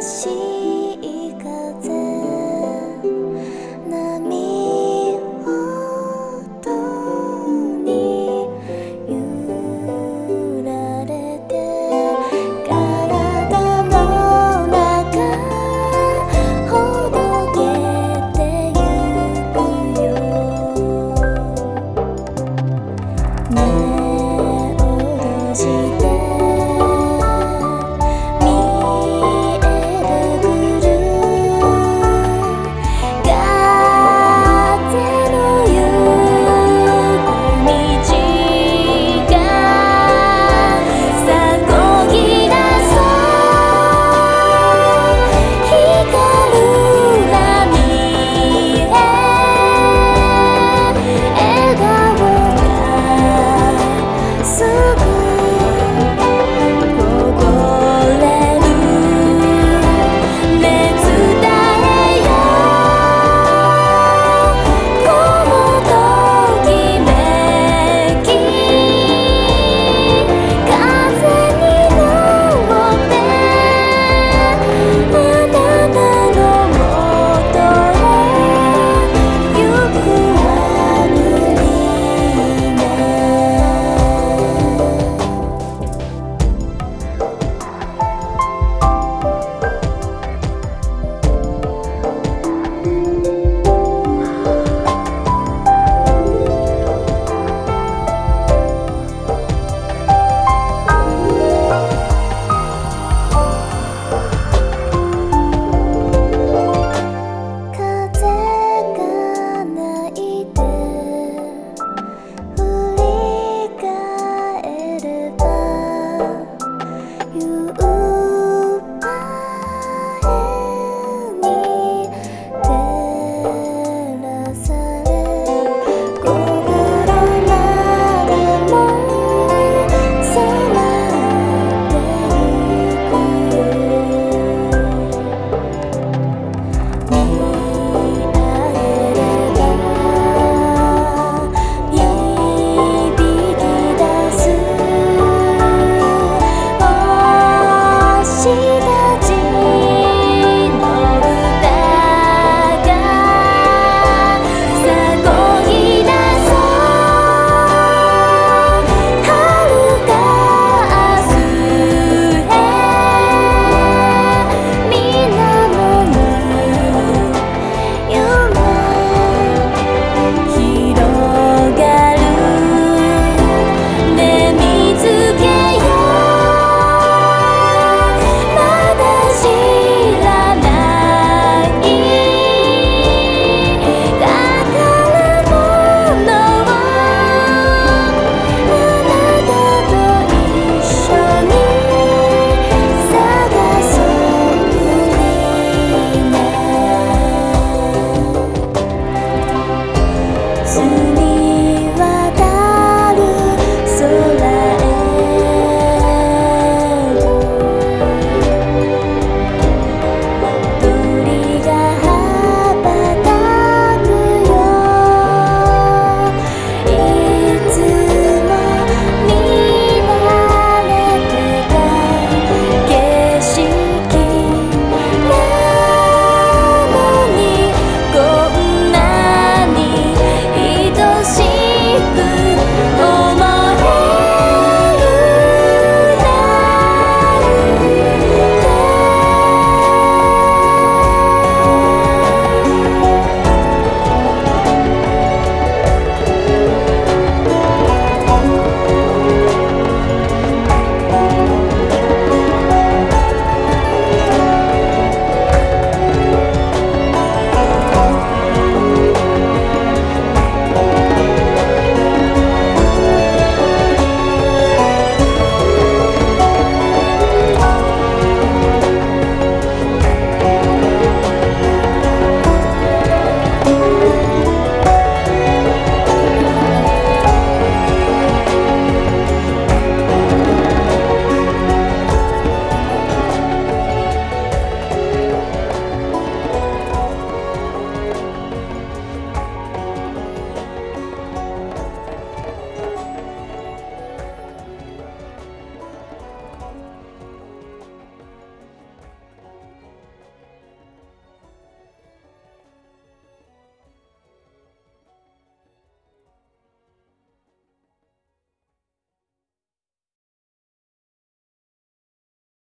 し you.